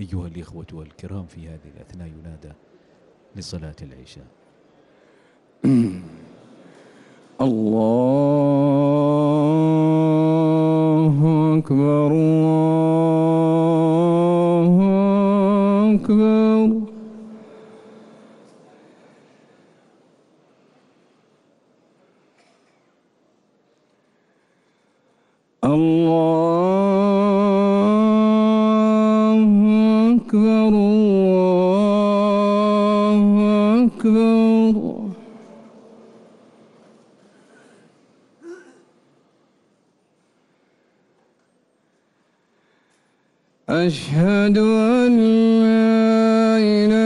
أيها الإخوة الكرام في هذه الأثناء ينادى لصلاة العشاء. الله أكبر الله أكبر. الله أكبر أشهد أن لا إله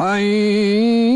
حي